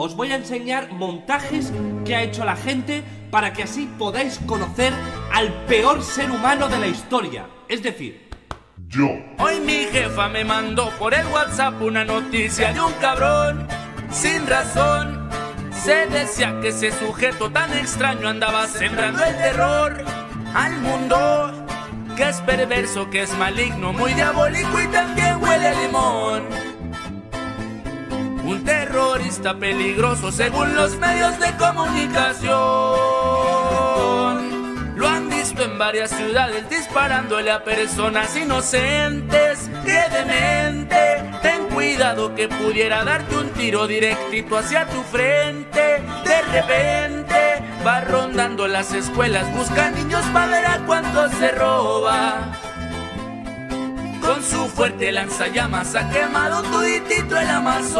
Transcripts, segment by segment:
os voy a enseñar montajes que ha hecho la gente para que así podáis conocer al peor ser humano de la historia. Es decir, yo. Hoy mi jefa me mandó por el WhatsApp una noticia de un cabrón sin razón. Se decía que ese sujeto tan extraño andaba sembrando el terror al mundo. Que es perverso, que es maligno, muy diabólico y también terrorista peligroso según los medios de comunicación. Lo han visto en varias ciudades disparándole a personas inocentes. ¡Qué demente! Ten cuidado que pudiera darte un tiro directito hacia tu frente. De repente va rondando las escuelas, busca niños para ver a cuánto se roba. Fuerte lanzallamas ha quemado tuditito el Amazonas.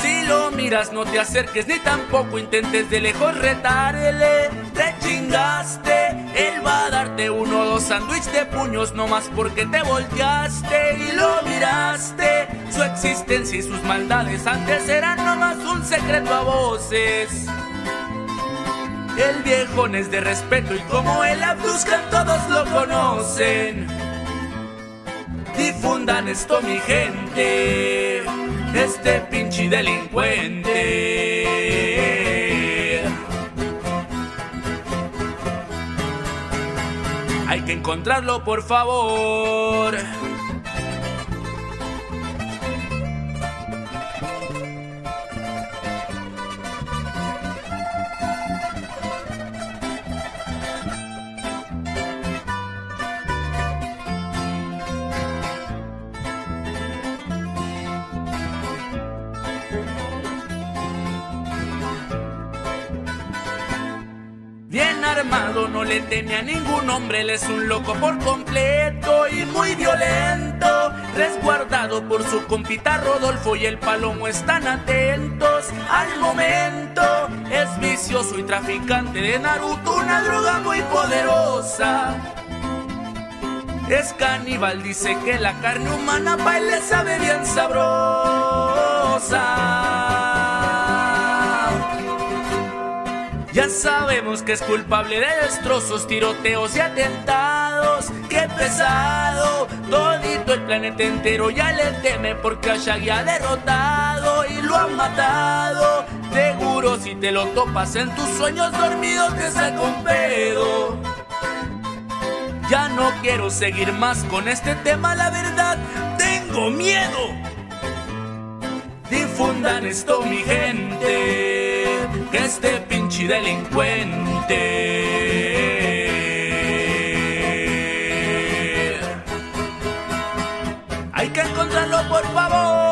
Si lo miras no te acerques ni tampoco intentes de lejos retarle. Te chingaste, él va a darte uno o dos sándwiches de puños nomás porque te volteaste y lo miraste. Su existencia y sus maldades antes eran nomás un secreto a voces. El viejón es de respeto y como el abduzcan todos lo conocen. Difundan esto mi gente, este pinche delincuente. Hay que encontrarlo por favor. Armado, no le teme a ningún hombre, él es un loco por completo y muy violento. Resguardado por su compita Rodolfo y el palomo están atentos al momento. Es vicioso y traficante de Naruto, una droga muy poderosa. Es caníbal, dice que la carne humana pa' él sabe bien sabrosa. Ya sabemos que es culpable de destrozos, tiroteos y atentados. ¡Qué pesado! Todito el planeta entero ya le teme porque a Shaggy ha derrotado y lo han matado. Seguro si te lo topas en tus sueños dormidos te saca un pedo. Ya no quiero seguir más con este tema, la verdad, tengo miedo. Difundan esto mi gente, que este archidelincuente. Hay que encontrarlo, por favor.